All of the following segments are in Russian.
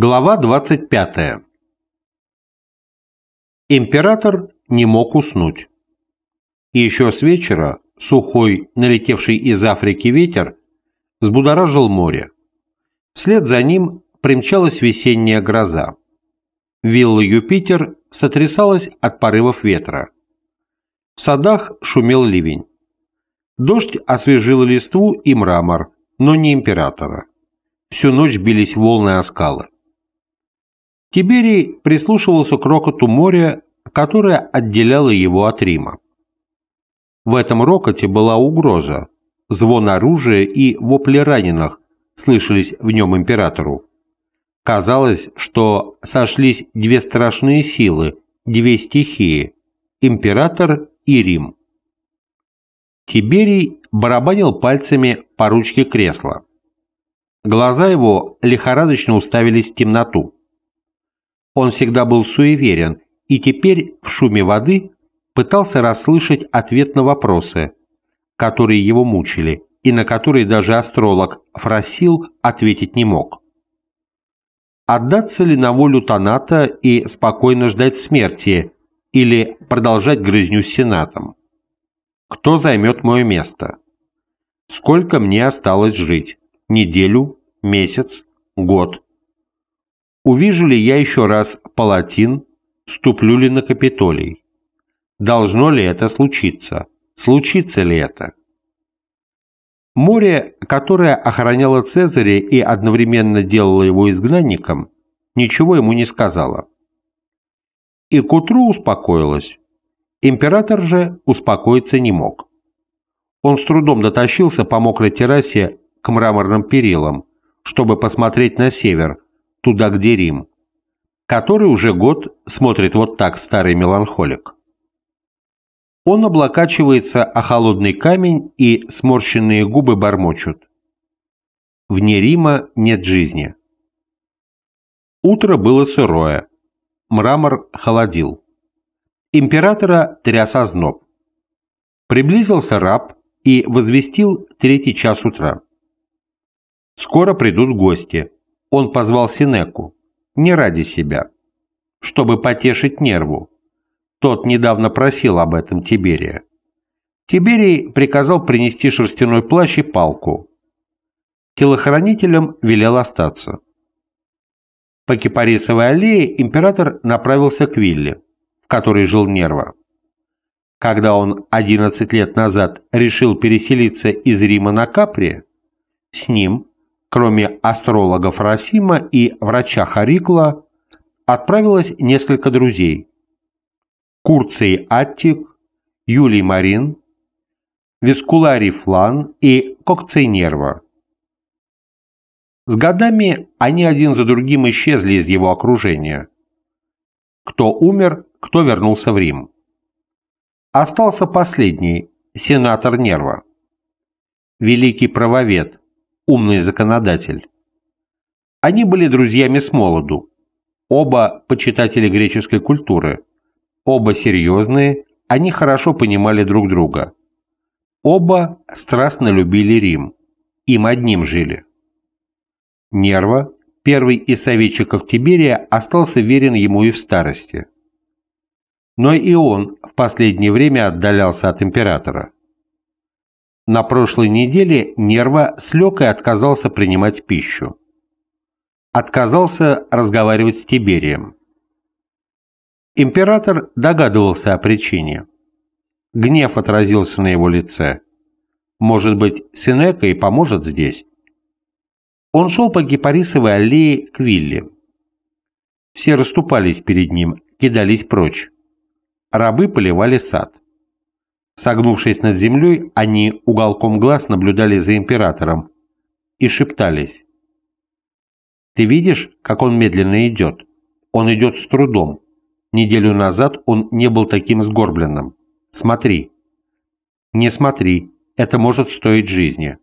Глава 25. Император не мог уснуть. Еще с вечера сухой, налетевший из Африки ветер, взбудоражил море. Вслед за ним примчалась весенняя гроза. Вилла Юпитер сотрясалась от порывов ветра. В садах шумел ливень. Дождь освежил листву и мрамор, но не императора. Всю ночь бились волны о скалы. Тиберий прислушивался к рокоту моря, которое отделяло его от Рима. В этом рокоте была угроза. Звон оружия и вопли раненых слышались в нем императору. Казалось, что сошлись две страшные силы, две стихии – император и Рим. Тиберий барабанил пальцами по ручке кресла. Глаза его лихорадочно уставились в темноту. Он всегда был суеверен и теперь в шуме воды пытался расслышать ответ на вопросы, которые его мучили и на которые даже астролог Фросил ответить не мог. Отдаться ли на волю Таната и спокойно ждать смерти или продолжать грызню с Сенатом? Кто займет мое место? Сколько мне осталось жить? Неделю? Месяц? Год? Увижу ли я еще раз палатин? Ступлю ли на Капитолий? Должно ли это случиться? Случится ли это? Море, которое охраняло Цезаря и одновременно делало его изгнанником, ничего ему не сказала. И к утру успокоилась. Император же успокоиться не мог. Он с трудом дотащился по мокрой террасе к мраморным перилам, чтобы посмотреть на север, туда, где Рим, который уже год смотрит вот так старый меланхолик. Он облокачивается о холодный камень и сморщенные губы бормочут. Вне Рима нет жизни. Утро было сырое. Мрамор холодил. Императора тряс озноб. Приблизился раб и возвестил третий час утра. Скоро придут гости. Он позвал Синеку. Не ради себя. Чтобы потешить нерву. Тот недавно просил об этом Тиберия. Тиберий приказал принести шерстяной плащ и палку. Телохранителям велел остаться. По Кипарисовой аллее император направился к вилле который жил Нерва. Когда он 11 лет назад решил переселиться из Рима на Капри, с ним, кроме астрологов Расима и врача Харикла, отправилось несколько друзей. Курций Аттик, Юлий Марин, Вискуларий Флан и Кокций Нерва. С годами они один за другим исчезли из его окружения. Кто умер, кто вернулся в Рим. Остался последний, сенатор Нерва. Великий правовед, умный законодатель. Они были друзьями с молоду. Оба почитатели греческой культуры. Оба серьезные, они хорошо понимали друг друга. Оба страстно любили Рим. Им одним жили. Нерва, первый из советчиков Тиберия, остался верен ему и в старости но и он в последнее время отдалялся от императора. На прошлой неделе Нерва слег и отказался принимать пищу. Отказался разговаривать с Тиберием. Император догадывался о причине. Гнев отразился на его лице. Может быть, Синека и поможет здесь? Он шел по Гепарисовой аллее к вилле. Все расступались перед ним, кидались прочь. Рабы поливали сад. Согнувшись над землей, они уголком глаз наблюдали за императором и шептались. «Ты видишь, как он медленно идет? Он идет с трудом. Неделю назад он не был таким сгорбленным. Смотри». «Не смотри, это может стоить жизни».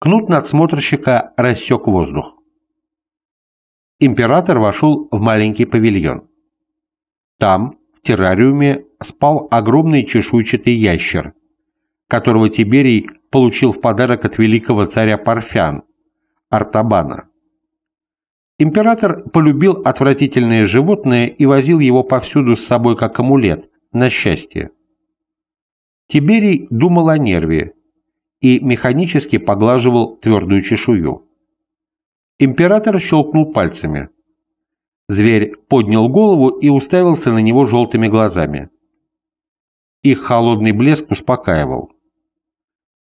Кнут надсмотрщика рассек воздух. Император вошел в маленький павильон. Там, террариуме спал огромный чешуйчатый ящер, которого Тиберий получил в подарок от великого царя Парфян, Артабана. Император полюбил отвратительное животное и возил его повсюду с собой как амулет, на счастье. Тиберий думал о нерве и механически поглаживал твердую чешую. Император щелкнул пальцами. Зверь поднял голову и уставился на него желтыми глазами. Их холодный блеск успокаивал.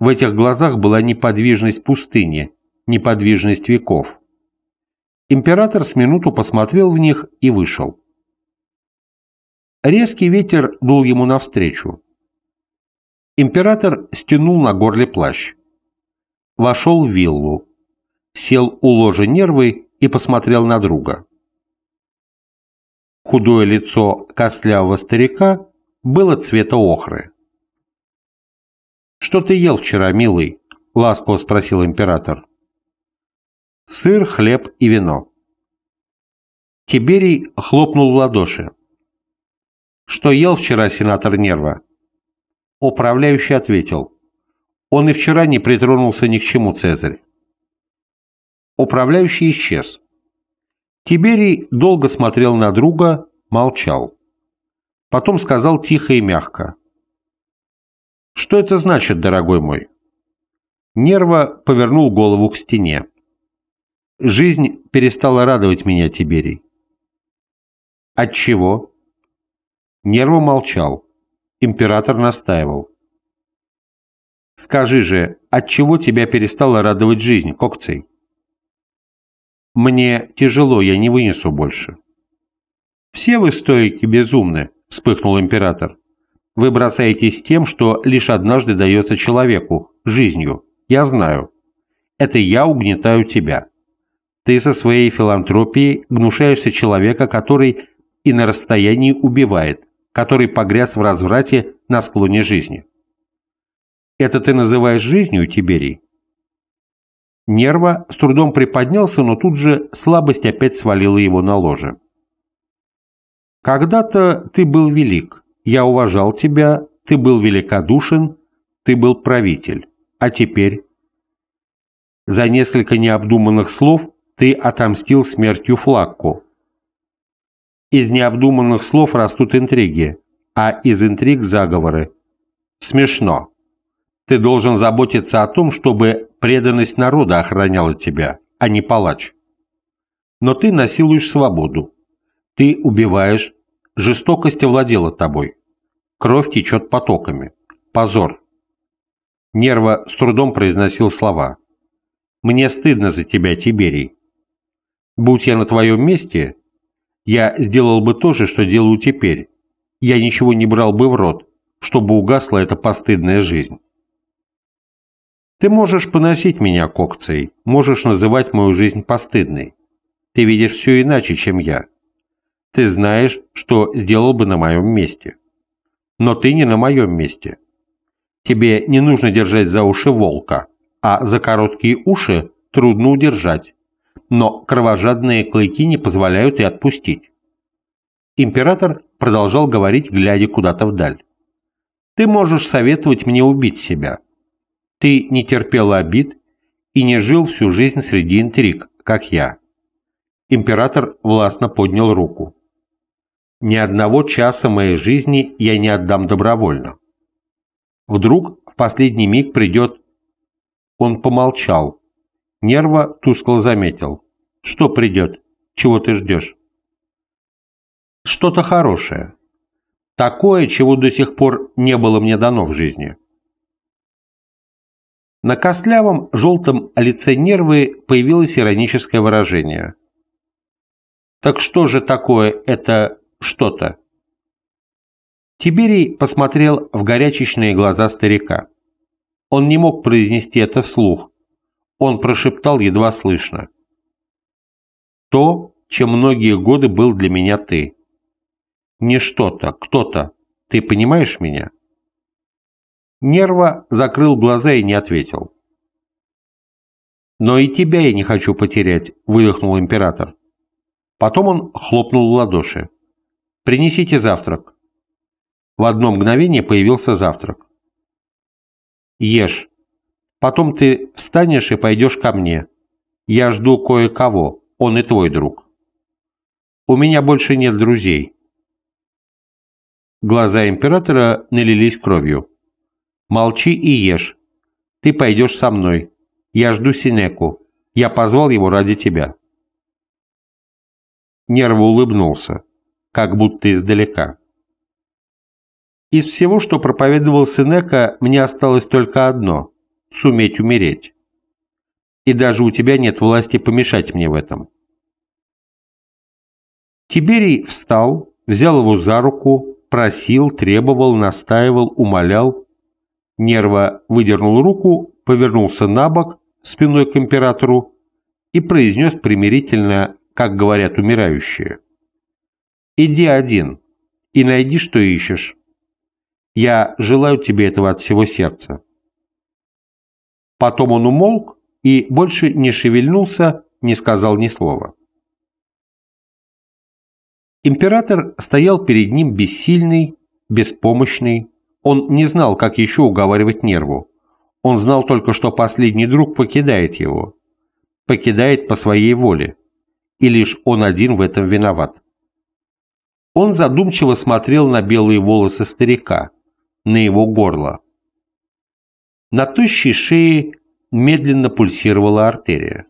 В этих глазах была неподвижность пустыни, неподвижность веков. Император с минуту посмотрел в них и вышел. Резкий ветер дул ему навстречу. Император стянул на горле плащ. Вошел в виллу. Сел у ложа нервы и посмотрел на друга. Худое лицо костлявого старика было цвета охры. «Что ты ел вчера, милый?» — ласково спросил император сыр, хлеб и вино. Тиберий хлопнул в ладоши. «Что ел вчера сенатор Нерва?» Управляющий ответил. «Он и вчера не притронулся ни к чему, Цезарь». Управляющий исчез. Тиберий долго смотрел на друга, молчал. Потом сказал тихо и мягко. «Что это значит, дорогой мой?» Нерва повернул голову к стене. Жизнь перестала радовать меня, Тиберий. От чего? Нерво молчал. Император настаивал. Скажи же, от чего тебя перестала радовать жизнь, Кокцей? Мне тяжело, я не вынесу больше. Все вы стоики безумны, вспыхнул император. Вы бросаетесь тем, что лишь однажды дается человеку, жизнью. Я знаю. Это я угнетаю тебя. Ты со своей филантропией гнушаешься человека, который и на расстоянии убивает, который погряз в разврате на склоне жизни. Это ты называешь жизнью, Тиберий? Нерва с трудом приподнялся, но тут же слабость опять свалила его на ложе. «Когда-то ты был велик, я уважал тебя, ты был великодушен, ты был правитель. А теперь?» За несколько необдуманных слов ты отомстил смертью Флакку. Из необдуманных слов растут интриги, а из интриг заговоры. Смешно. Ты должен заботиться о том, чтобы преданность народа охраняла тебя, а не палач. Но ты насилуешь свободу. Ты убиваешь, жестокость овладела тобой. Кровь течет потоками. Позор. Нерва с трудом произносил слова. «Мне стыдно за тебя, Тиберий. Будь я на твоем месте, я сделал бы то же, что делаю теперь. Я ничего не брал бы в рот, чтобы угасла эта постыдная жизнь. Ты можешь поносить меня кокцей, можешь называть мою жизнь постыдной. Ты видишь все иначе, чем я. Ты знаешь, что сделал бы на моем месте. Но ты не на моем месте. Тебе не нужно держать за уши волка, а за короткие уши трудно удержать, но кровожадные клыки не позволяют и отпустить. Император продолжал говорить, глядя куда-то вдаль. «Ты можешь советовать мне убить себя. Ты не терпел обид и не жил всю жизнь среди интриг, как я». Император властно поднял руку. «Ни одного часа моей жизни я не отдам добровольно. Вдруг в последний миг придет...» Он помолчал, Нерва тускло заметил. «Что придет? Чего ты ждешь?» «Что-то хорошее. Такое, чего до сих пор не было мне дано в жизни». На костлявом желтом лице нервы появилось ироническое выражение. «Так что же такое это что-то?» Тиберий посмотрел в горячечные глаза старика. Он не мог произнести это вслух, он прошептал едва слышно. «То, чем многие годы был для меня ты. Не что-то, кто-то. Ты понимаешь меня?» Нерва закрыл глаза и не ответил. «Но и тебя я не хочу потерять», — выдохнул император. Потом он хлопнул в ладоши. «Принесите завтрак». В одно мгновение появился завтрак. «Ешь», Потом ты встанешь и пойдешь ко мне. Я жду кое-кого. он и твой друг. У меня больше нет друзей. Глаза императора налились кровью. Молчи и ешь. Ты пойдешь со мной. Я жду Синеку. Я позвал его ради тебя. Нерво улыбнулся, как будто издалека. Из всего, что проповедовал Синека, мне осталось только одно – суметь умереть. И даже у тебя нет власти помешать мне в этом. Тиберий встал, взял его за руку, просил, требовал, настаивал, умолял. Нерва выдернул руку, повернулся на бок, спиной к императору, и произнес примирительно, как говорят умирающие. «Иди один и найди, что ищешь. Я желаю тебе этого от всего сердца». Потом он умолк и больше не шевельнулся, не сказал ни слова. Император стоял перед ним бессильный, беспомощный. Он не знал, как еще уговаривать нерву. Он знал только, что последний друг покидает его. Покидает по своей воле. И лишь он один в этом виноват. Он задумчиво смотрел на белые волосы старика, на его горло. На тощей шее медленно пульсировала артерия.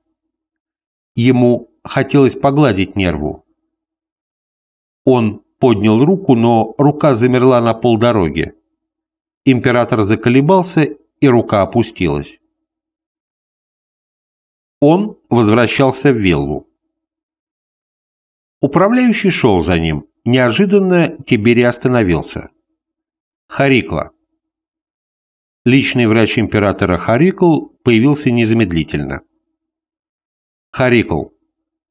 Ему хотелось погладить нерву. Он поднял руку, но рука замерла на полдороге. Император заколебался, и рука опустилась. Он возвращался в виллу. Управляющий шел за ним. Неожиданно Тиберий остановился. Харикла. Личный врач императора Харикл появился незамедлительно. Харикл,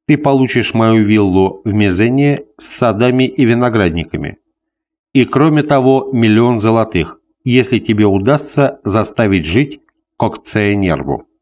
ты получишь мою виллу в Мезене с садами и виноградниками. И кроме того, миллион золотых, если тебе удастся заставить жить Кокцея.